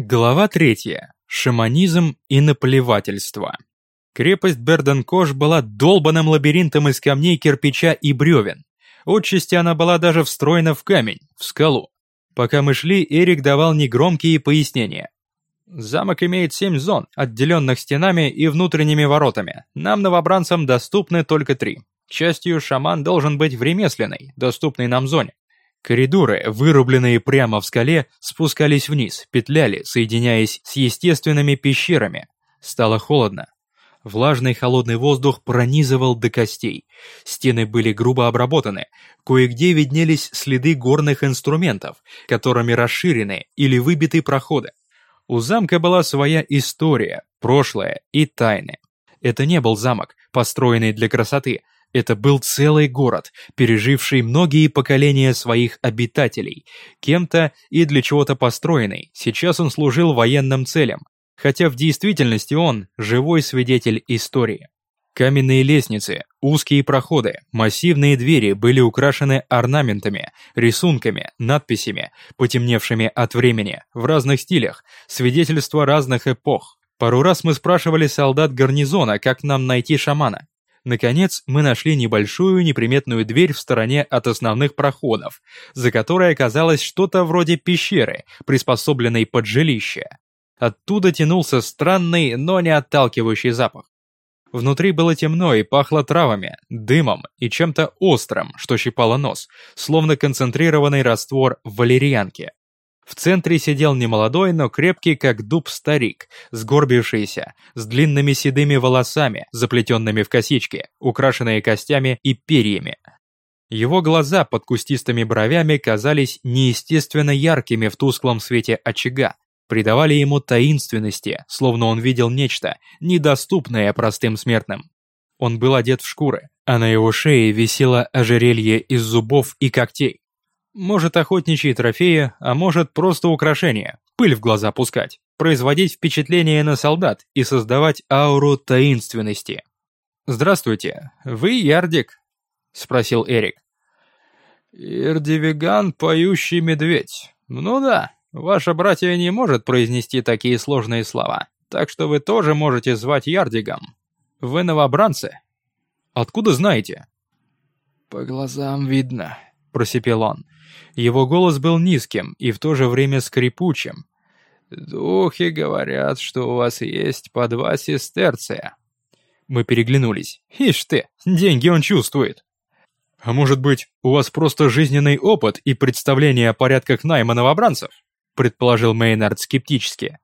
Глава третья. Шаманизм и наплевательство. Крепость Берденкош была долбанным лабиринтом из камней, кирпича и бревен. Отчасти она была даже встроена в камень, в скалу. Пока мы шли, Эрик давал негромкие пояснения. Замок имеет семь зон, отделенных стенами и внутренними воротами. Нам, новобранцам, доступны только три. К счастью, шаман должен быть в ремесленной, доступной нам зоне. Коридоры, вырубленные прямо в скале, спускались вниз, петляли, соединяясь с естественными пещерами. Стало холодно. Влажный холодный воздух пронизывал до костей. Стены были грубо обработаны. Кое-где виднелись следы горных инструментов, которыми расширены или выбиты проходы. У замка была своя история, прошлое и тайны. Это не был замок, построенный для красоты, это был целый город, переживший многие поколения своих обитателей, кем-то и для чего-то построенный, сейчас он служил военным целям, хотя в действительности он – живой свидетель истории. Каменные лестницы, узкие проходы, массивные двери были украшены орнаментами, рисунками, надписями, потемневшими от времени, в разных стилях, свидетельства разных эпох. Пару раз мы спрашивали солдат гарнизона, как нам найти шамана. Наконец, мы нашли небольшую неприметную дверь в стороне от основных проходов, за которой оказалось что-то вроде пещеры, приспособленной под жилище. Оттуда тянулся странный, но не отталкивающий запах. Внутри было темно и пахло травами, дымом и чем-то острым, что щипало нос, словно концентрированный раствор валерьянки. В центре сидел немолодой, но крепкий, как дуб старик, сгорбившийся, с длинными седыми волосами, заплетенными в косички, украшенные костями и перьями. Его глаза под кустистыми бровями казались неестественно яркими в тусклом свете очага, придавали ему таинственности, словно он видел нечто, недоступное простым смертным. Он был одет в шкуры, а на его шее висело ожерелье из зубов и когтей. Может охотничьи трофеи, а может просто украшения, пыль в глаза пускать, производить впечатление на солдат и создавать ауру таинственности. «Здравствуйте, вы Ярдик?» – спросил Эрик. «Ирдивиган, поющий медведь. Ну да, ваша братья не может произнести такие сложные слова, так что вы тоже можете звать Ярдигом. Вы новобранцы. Откуда знаете?» «По глазам видно», – просипел он. Его голос был низким и в то же время скрипучим. «Духи говорят, что у вас есть по два сестерция». Мы переглянулись. «Ишь ты, деньги он чувствует». «А может быть, у вас просто жизненный опыт и представление о порядках найма новобранцев?» предположил Мейнард скептически.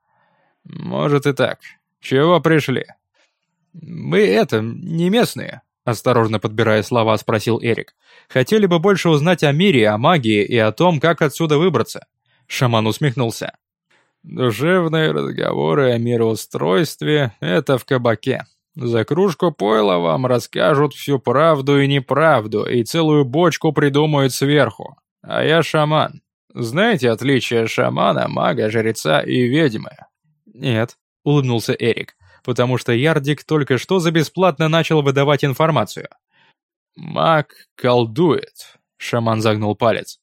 «Может и так. Чего пришли?» «Мы это, не местные», Осторожно подбирая слова, спросил Эрик. «Хотели бы больше узнать о мире, о магии и о том, как отсюда выбраться?» Шаман усмехнулся. «Душевные разговоры о мироустройстве — это в кабаке. За кружку пойла вам расскажут всю правду и неправду, и целую бочку придумают сверху. А я шаман. Знаете отличие шамана, мага, жреца и ведьмы?» «Нет», — улыбнулся Эрик потому что Ярдик только что за бесплатно начал выдавать информацию. «Маг колдует», — шаман загнул палец.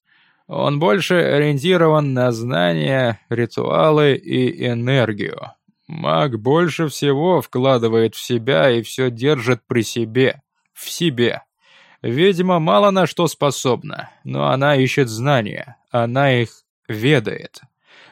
«Он больше ориентирован на знания, ритуалы и энергию. Маг больше всего вкладывает в себя и все держит при себе, в себе. Ведьма мало на что способна, но она ищет знания, она их ведает.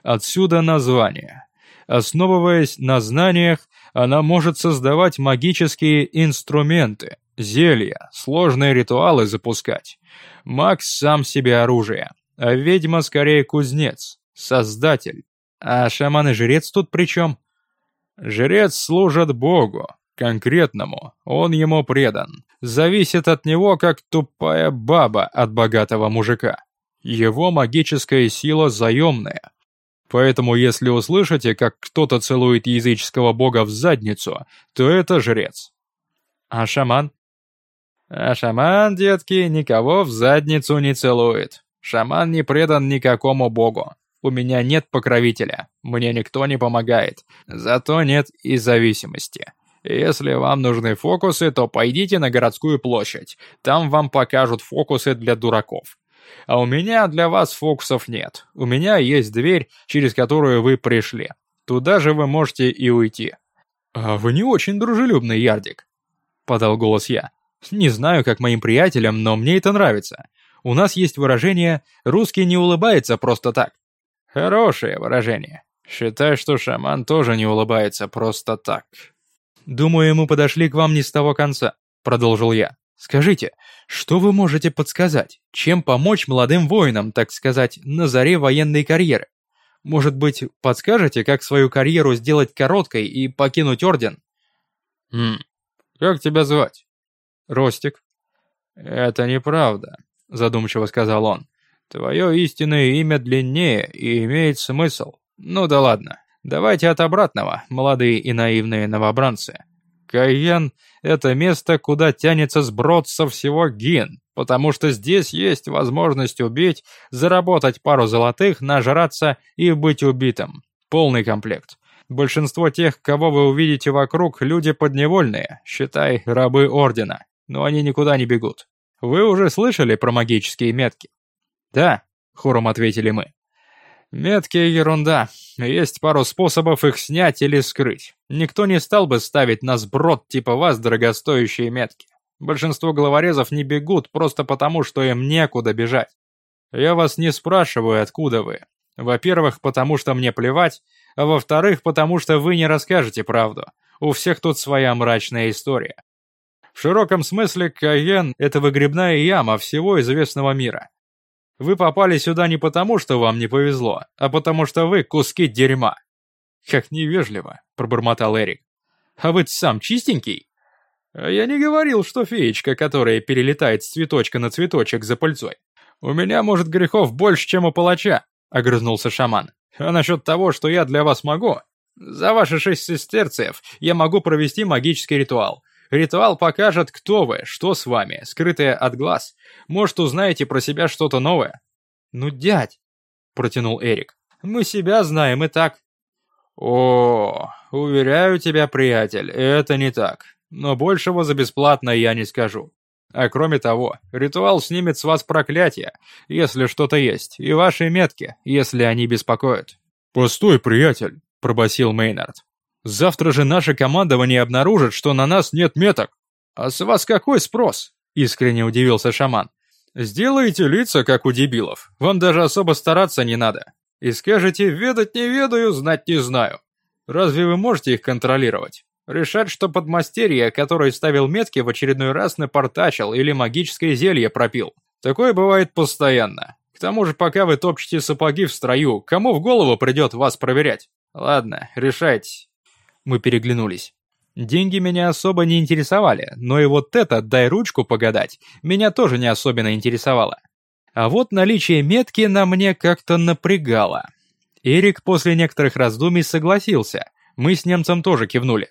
Отсюда название. Основываясь на знаниях, она может создавать магические инструменты, зелья, сложные ритуалы запускать. Маг сам себе оружие, а ведьма скорее кузнец, создатель. А шаман и жрец тут при чем? Жрец служит Богу, конкретному, он ему предан. Зависит от него, как тупая баба от богатого мужика. Его магическая сила заемная, Поэтому если услышите, как кто-то целует языческого бога в задницу, то это жрец. А шаман? А шаман, детки, никого в задницу не целует. Шаман не предан никакому богу. У меня нет покровителя, мне никто не помогает. Зато нет и зависимости. Если вам нужны фокусы, то пойдите на городскую площадь. Там вам покажут фокусы для дураков. А у меня для вас фокусов нет. У меня есть дверь, через которую вы пришли. Туда же вы можете и уйти». «А вы не очень дружелюбный, Ярдик», — подал голос я. «Не знаю, как моим приятелям, но мне это нравится. У нас есть выражение «русский не улыбается просто так». Хорошее выражение. Считай, что шаман тоже не улыбается просто так. Думаю, мы подошли к вам не с того конца, продолжил я. Скажите, что вы можете подсказать? Чем помочь молодым воинам, так сказать, на заре военной карьеры? Может быть, подскажете, как свою карьеру сделать короткой и покинуть орден? Хм, как тебя звать? Ростик. Это неправда, задумчиво сказал он. Твое истинное имя длиннее и имеет смысл. Ну да ладно. Давайте от обратного, молодые и наивные новобранцы. Кайен — это место, куда тянется сброд со всего Гин, потому что здесь есть возможность убить, заработать пару золотых, нажраться и быть убитым. Полный комплект. Большинство тех, кого вы увидите вокруг, люди подневольные, считай, рабы Ордена, но они никуда не бегут. Вы уже слышали про магические метки? «Да», — хором ответили мы. «Метки — ерунда. Есть пару способов их снять или скрыть. Никто не стал бы ставить на сброд типа вас дорогостоящие метки. Большинство головорезов не бегут просто потому, что им некуда бежать. Я вас не спрашиваю, откуда вы. Во-первых, потому что мне плевать, а во-вторых, потому что вы не расскажете правду. У всех тут своя мрачная история. В широком смысле Каен — это выгребная яма всего известного мира. Вы попали сюда не потому, что вам не повезло, а потому что вы куски дерьма». «Как невежливо», — пробормотал Эрик. «А вы сам чистенький?» «А я не говорил, что феечка, которая перелетает с цветочка на цветочек за пыльцой. У меня, может, грехов больше, чем у палача», — огрызнулся шаман. «А насчет того, что я для вас могу? За ваши шесть сестерцев я могу провести магический ритуал. Ритуал покажет, кто вы, что с вами, скрытое от глаз. Может, узнаете про себя что-то новое. Ну, дядь, протянул Эрик. Мы себя знаем и так. О, уверяю тебя, приятель, это не так. Но большего за бесплатно я не скажу. А кроме того, ритуал снимет с вас проклятие, если что-то есть, и ваши метки, если они беспокоят. «Постой, приятель», — пробасил Мейнард. Завтра же наше командование обнаружит, что на нас нет меток. А с вас какой спрос? Искренне удивился шаман. Сделайте лица, как у дебилов. Вам даже особо стараться не надо. И скажете, ведать не ведаю, знать не знаю. Разве вы можете их контролировать? Решать, что подмастерье, который ставил метки, в очередной раз напортачил или магическое зелье пропил. Такое бывает постоянно. К тому же, пока вы топчете сапоги в строю, кому в голову придет вас проверять? Ладно, решайте. Мы переглянулись. Деньги меня особо не интересовали, но и вот это «дай ручку погадать» меня тоже не особенно интересовало. А вот наличие метки на мне как-то напрягало. Эрик после некоторых раздумий согласился, мы с немцем тоже кивнули.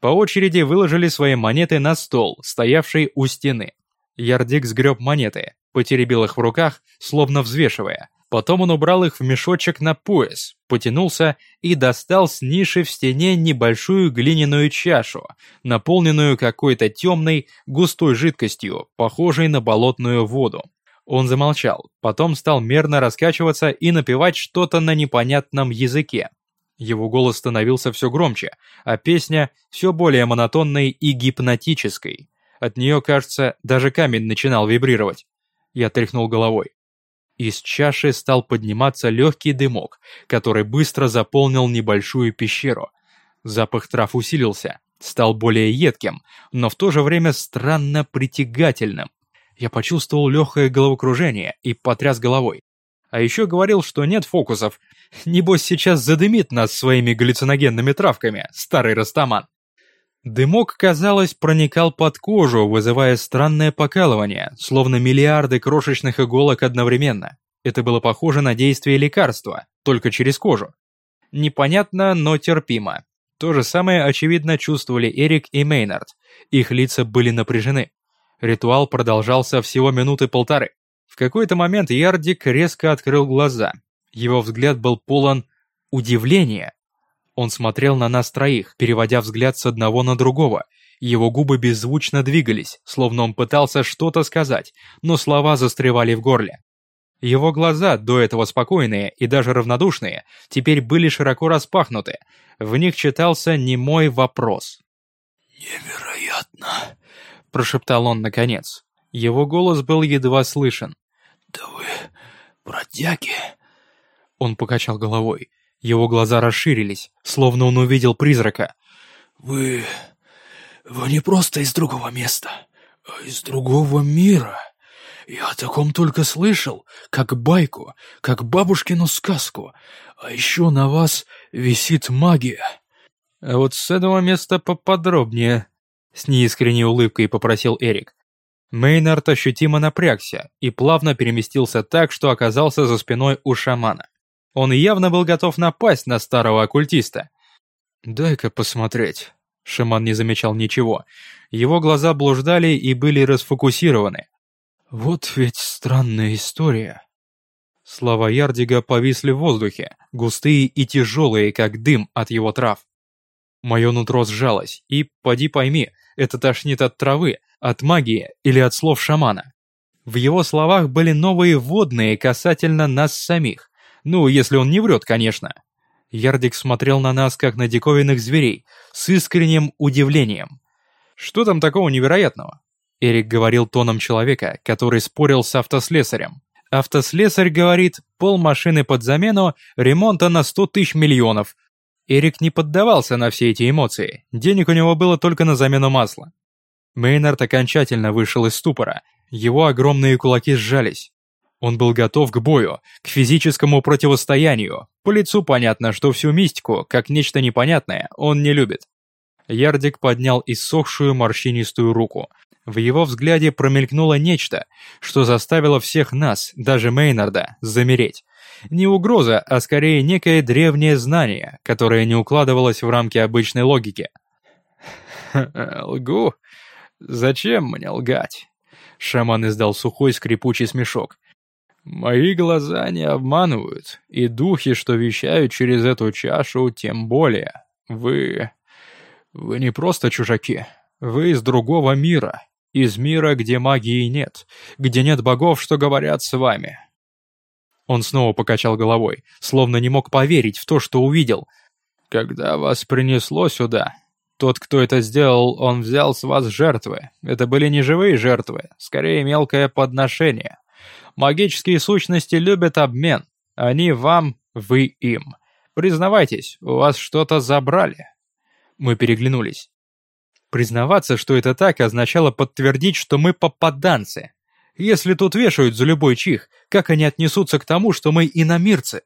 По очереди выложили свои монеты на стол, стоявший у стены. Ярдик сгреб монеты, потеребил их в руках, словно взвешивая. Потом он убрал их в мешочек на пояс, потянулся и достал с ниши в стене небольшую глиняную чашу, наполненную какой-то темной, густой жидкостью, похожей на болотную воду. Он замолчал, потом стал мерно раскачиваться и напевать что-то на непонятном языке. Его голос становился все громче, а песня все более монотонной и гипнотической. От нее, кажется, даже камень начинал вибрировать. Я тряхнул головой. Из чаши стал подниматься легкий дымок, который быстро заполнил небольшую пещеру. Запах трав усилился, стал более едким, но в то же время странно притягательным. Я почувствовал легкое головокружение и потряс головой. А еще говорил, что нет фокусов. Небось сейчас задымит нас своими галлюциногенными травками, старый растаман. Дымок, казалось, проникал под кожу, вызывая странное покалывание, словно миллиарды крошечных иголок одновременно. Это было похоже на действие лекарства, только через кожу. Непонятно, но терпимо. То же самое, очевидно, чувствовали Эрик и Мейнард. Их лица были напряжены. Ритуал продолжался всего минуты полторы. В какой-то момент Ярдик резко открыл глаза. Его взгляд был полон удивления, он смотрел на нас троих, переводя взгляд с одного на другого. Его губы беззвучно двигались, словно он пытался что-то сказать, но слова застревали в горле. Его глаза, до этого спокойные и даже равнодушные, теперь были широко распахнуты. В них читался немой вопрос. «Невероятно!» – прошептал он наконец. Его голос был едва слышен. «Да вы бродяги!» Он покачал головой. Его глаза расширились, словно он увидел призрака. «Вы... вы не просто из другого места, а из другого мира!» Я о таком только слышал, как байку, как бабушкину сказку. А еще на вас висит магия. А вот с этого места поподробнее, с неискренней улыбкой попросил Эрик. Мейнард ощутимо напрягся и плавно переместился так, что оказался за спиной у шамана. Он явно был готов напасть на старого оккультиста. «Дай-ка посмотреть». Шаман не замечал ничего. Его глаза блуждали и были расфокусированы. Вот ведь странная история. Слова Ярдига повисли в воздухе, густые и тяжелые, как дым от его трав. Мое нутро сжалось, и, поди пойми, это тошнит от травы, от магии или от слов шамана. В его словах были новые водные касательно нас самих. Ну, если он не врет, конечно. Ярдик смотрел на нас, как на диковинных зверей, с искренним удивлением. Что там такого невероятного? Эрик говорил тоном человека, который спорил с автослесарем. Автослесарь говорит, пол машины под замену, ремонта на 100 тысяч миллионов. Эрик не поддавался на все эти эмоции, денег у него было только на замену масла. Мейнард окончательно вышел из ступора, его огромные кулаки сжались. Он был готов к бою, к физическому противостоянию. По лицу понятно, что всю мистику, как нечто непонятное, он не любит. Ярдик поднял иссохшую морщинистую руку, в его взгляде промелькнуло нечто, что заставило всех нас, даже Мейнарда, замереть. Не угроза, а скорее некое древнее знание, которое не укладывалось в рамки обычной логики. «Лгу? Зачем мне лгать?» Шаман издал сухой скрипучий смешок. «Мои глаза не обманывают, и духи, что вещают через эту чашу, тем более. Вы... вы не просто чужаки, вы из другого мира, из мира, где магии нет, где нет богов, что говорят с вами». Он снова покачал головой, словно не мог поверить в то, что увидел. «Когда вас принесло сюда, тот, кто это сделал, он взял с вас жертвы. Это были не живые жертвы, скорее мелкое подношение. Магические сущности любят обмен. Они вам, вы им. Признавайтесь, у вас что-то забрали». Мы переглянулись. Признаваться, что это так, означало подтвердить, что мы попаданцы. Если тут вешают за любой чих, как они отнесутся к тому, что мы иномирцы?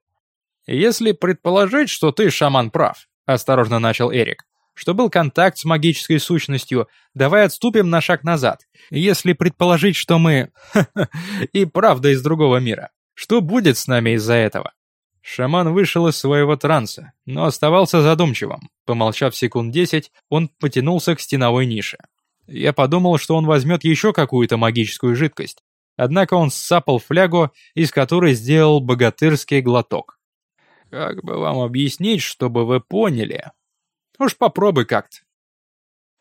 Если предположить, что ты, шаман, прав, осторожно начал Эрик, что был контакт с магической сущностью, давай отступим на шаг назад. Если предположить, что мы... и правда из другого мира, что будет с нами из-за этого? Шаман вышел из своего транса, но оставался задумчивым. Помолчав секунд десять, он потянулся к стеновой нише. Я подумал, что он возьмет еще какую-то магическую жидкость. Однако он сапал флягу, из которой сделал богатырский глоток. Как бы вам объяснить, чтобы вы поняли? Уж попробуй как-то.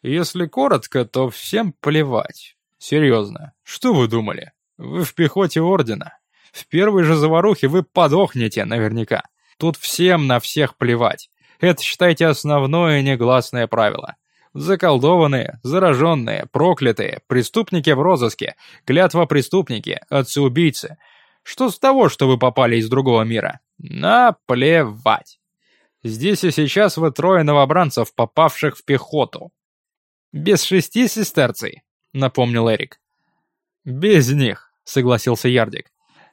Если коротко, то всем плевать. Серьезно, что вы думали? Вы в пехоте Ордена. В первой же заварухе вы подохнете наверняка. Тут всем на всех плевать. Это, считайте, основное негласное правило. Заколдованные, зараженные, проклятые, преступники в розыске, клятва преступники, отцы-убийцы. Что с того, что вы попали из другого мира? Наплевать. Здесь и сейчас вы трое новобранцев, попавших в пехоту. Без шести сестерций, напомнил Эрик. Без них, согласился Ярдик.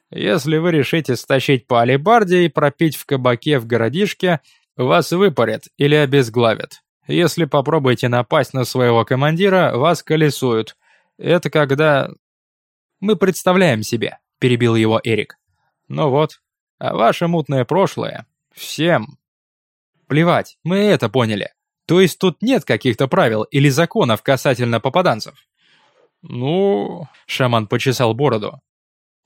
Если вы решите стащить по алебарде и пропить в кабаке в городишке, вас выпарят или обезглавят. Если попробуете напасть на своего командира, вас колесуют. Это когда... Мы представляем себе, перебил его Эрик. Ну вот, а ваше мутное прошлое всем. Плевать, мы это поняли. То есть тут нет каких-то правил или законов касательно попаданцев? Ну, шаман почесал бороду.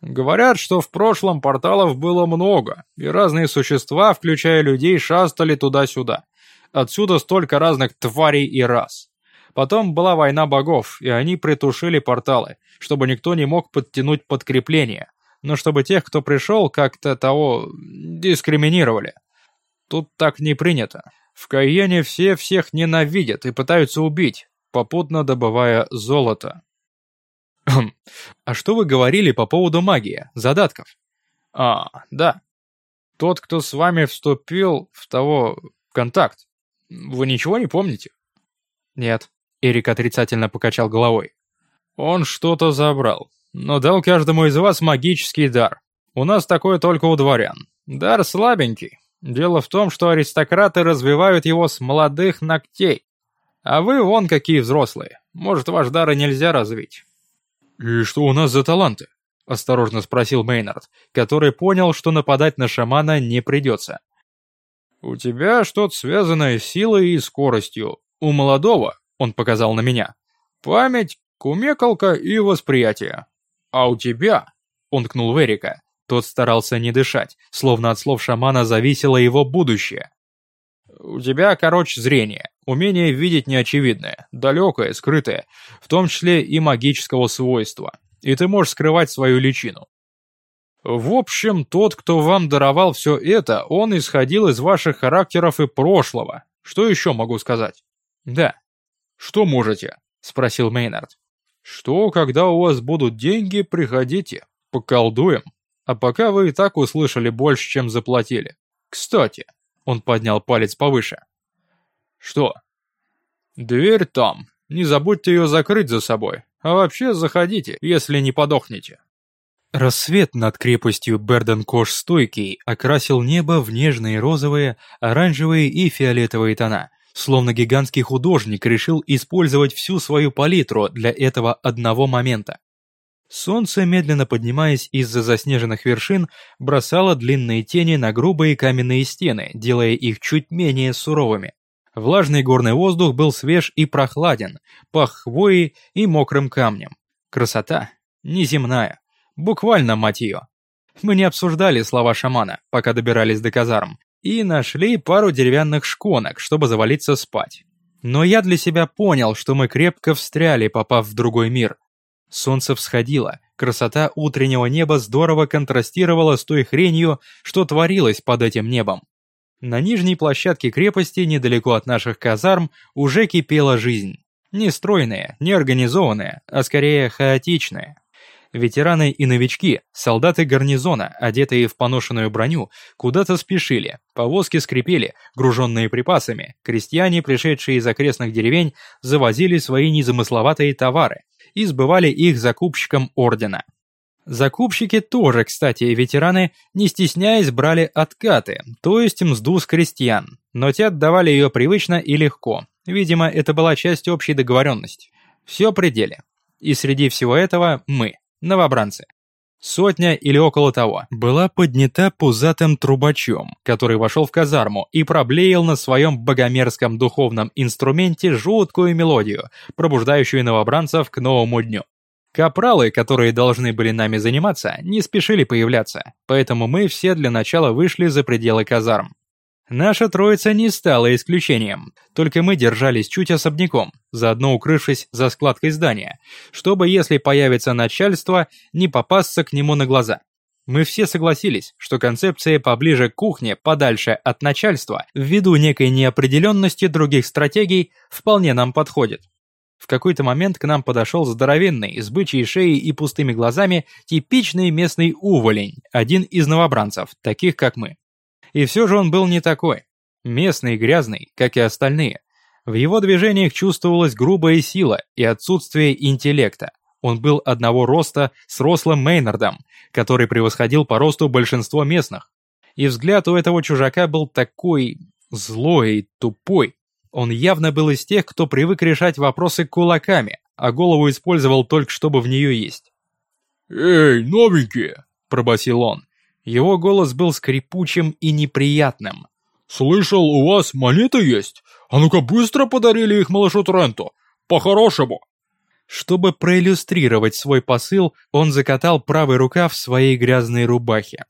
Говорят, что в прошлом порталов было много, и разные существа, включая людей, шастали туда-сюда. Отсюда столько разных тварей и рас. Потом была война богов, и они притушили порталы, чтобы никто не мог подтянуть подкрепление. но чтобы тех, кто пришел, как-то того дискриминировали. Тут так не принято. В Кайене все всех ненавидят и пытаются убить, попутно добывая золото. Хм, а что вы говорили по поводу магии, задатков? А, да. Тот, кто с вами вступил в того контакт. Вы ничего не помните? Нет. Эрик отрицательно покачал головой. Он что-то забрал, но дал каждому из вас магический дар. У нас такое только у дворян. Дар слабенький. Дело в том, что аристократы развивают его с молодых ногтей. А вы вон какие взрослые. Может, ваш дар и нельзя развить. «И что у нас за таланты?» – осторожно спросил Мейнард, который понял, что нападать на шамана не придется. «У тебя что-то связанное с силой и скоростью. У молодого, он показал на меня, память, кумекалка и восприятие. А у тебя, он ткнул в Эрика, тот старался не дышать, словно от слов шамана зависело его будущее. У тебя, короче, зрение, умение видеть неочевидное, далекое, скрытое, в том числе и магического свойства, и ты можешь скрывать свою личину. В общем, тот, кто вам даровал все это, он исходил из ваших характеров и прошлого. Что еще могу сказать? Да. Что можете? Спросил Мейнард. Что, когда у вас будут деньги, приходите, поколдуем. А пока вы и так услышали больше, чем заплатили. Кстати, он поднял палец повыше. Что? Дверь там. Не забудьте ее закрыть за собой. А вообще заходите, если не подохнете. Рассвет над крепостью Берден-Кош стойкий окрасил небо в нежные розовые, оранжевые и фиолетовые тона, словно гигантский художник решил использовать всю свою палитру для этого одного момента. Солнце, медленно поднимаясь из-за заснеженных вершин, бросало длинные тени на грубые каменные стены, делая их чуть менее суровыми. Влажный горный воздух был свеж и прохладен, пах хвоей и мокрым камнем. Красота неземная. Буквально, мать ее. Мы не обсуждали слова шамана, пока добирались до казарм, и нашли пару деревянных шконок, чтобы завалиться спать. Но я для себя понял, что мы крепко встряли, попав в другой мир. Солнце всходило, красота утреннего неба здорово контрастировала с той хренью, что творилось под этим небом. На нижней площадке крепости, недалеко от наших казарм, уже кипела жизнь. Не стройная, не организованная, а скорее хаотичная. Ветераны и новички, солдаты гарнизона, одетые в поношенную броню, куда-то спешили, повозки скрипели, груженные припасами, крестьяне, пришедшие из окрестных деревень, завозили свои незамысловатые товары и сбывали их закупщикам ордена. Закупщики тоже, кстати, ветераны, не стесняясь, брали откаты, то есть мзду с крестьян, но те отдавали ее привычно и легко. Видимо, это была часть общей договоренности. Все пределе. И среди всего этого мы новобранцы. Сотня или около того была поднята пузатым трубачом, который вошел в казарму и проблеял на своем богомерзком духовном инструменте жуткую мелодию, пробуждающую новобранцев к новому дню. Капралы, которые должны были нами заниматься, не спешили появляться, поэтому мы все для начала вышли за пределы казарм. Наша троица не стала исключением, только мы держались чуть особняком, заодно укрывшись за складкой здания, чтобы, если появится начальство, не попасться к нему на глаза. Мы все согласились, что концепция поближе к кухне, подальше от начальства, ввиду некой неопределенности других стратегий, вполне нам подходит. В какой-то момент к нам подошел здоровенный, с бычьей шеей и пустыми глазами, типичный местный уволень, один из новобранцев, таких как мы. И все же он был не такой. Местный, грязный, как и остальные. В его движениях чувствовалась грубая сила и отсутствие интеллекта. Он был одного роста с рослым Мейнардом, который превосходил по росту большинство местных. И взгляд у этого чужака был такой злой и тупой. Он явно был из тех, кто привык решать вопросы кулаками, а голову использовал только чтобы в нее есть. «Эй, новенькие!» – пробасил он. Его голос был скрипучим и неприятным. «Слышал, у вас монеты есть? А ну-ка быстро подарили их малышу Тренту! По-хорошему!» Чтобы проиллюстрировать свой посыл, он закатал правый рукав своей грязной рубахи.